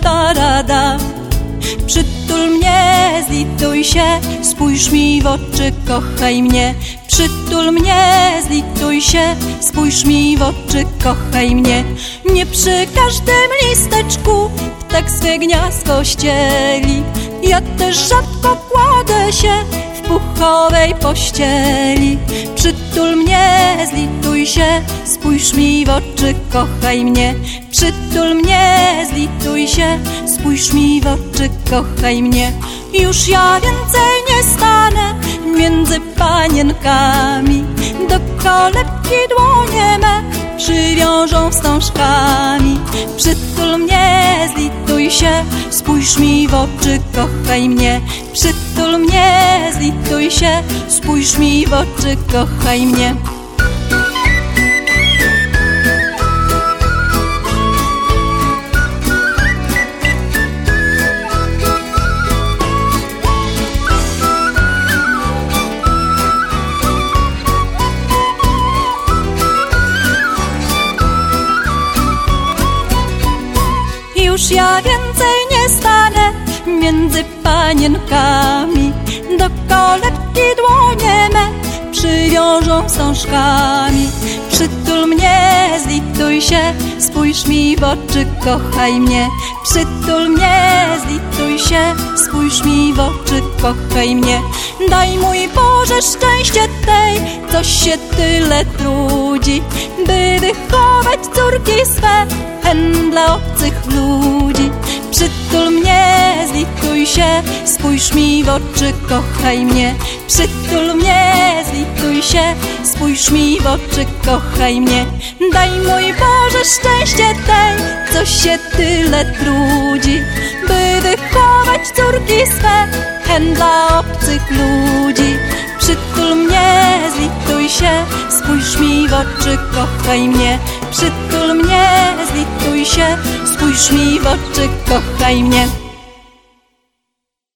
tarada. Przytul mnie, zlituj się, spójrz mi w oczy, kochaj mnie. Przytul mnie, zlituj się, spójrz mi w oczy, kochaj mnie. Nie przy każdym listeczku tak swe gniazdko ścieli. Ja też rzadko kładę się puchowej pościeli. Przytul mnie, zlituj się, spójrz mi w oczy, kochaj mnie. Przytul mnie, zlituj się, spójrz mi w oczy, kochaj mnie. Już ja więcej nie stanę między panienkami. Do kolebki dłonie me przywiążą wstążkami. Przytul mnie, zlituj się, spójrz mi w oczy, kochaj mnie. Przytul mnie, zlituj się, spójrz mi w oczy, kochaj mnie. Już ja więcej nie stanę między panienkami. Przywiążą wstążkami. Przytul mnie, zlituj się, spójrz mi w oczy, kochaj mnie. Przytul mnie, zlituj się, spójrz mi w oczy, kochaj mnie. Daj mój Boże szczęście tej, co się tyle trudzi, by wychować córki swe hen dla obcych ludzi. Przytul mnie, zlituj się, spójrz mi w oczy, kochaj mnie. Przytul mnie, zlituj się, spójrz mi w oczy, kochaj mnie. Daj mój Boże szczęście tej, co się tyle trudzi, by wychować córki swe, hen dla obcych ludzi. Przytul mnie, zlituj się, spójrz mi w oczy, kochaj mnie. Przytul mnie, zlituj spójrz mi w oczy, kochaj mnie.